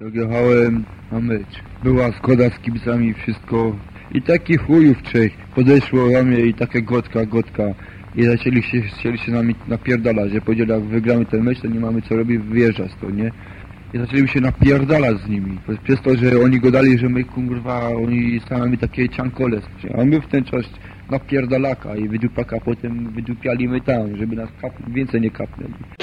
Jak na mecz, była zgoda z kibicami, wszystko. I taki chujów trzech podeszło do mnie i takie gotka, gotka. I zaczęli się, chcieli się nami napierdalać, że powiedzieli jak wygramy ten mecz, to nie mamy co robić, wyjeżdżać to, nie? I zaczęli się napierdalać z nimi. Przez to, że oni godali, że my kurwa, oni sami takie ciankole. A my w ten czas napierdalaka i wydupaka potem wydupiali my tam, żeby nas kap więcej nie kapnęli.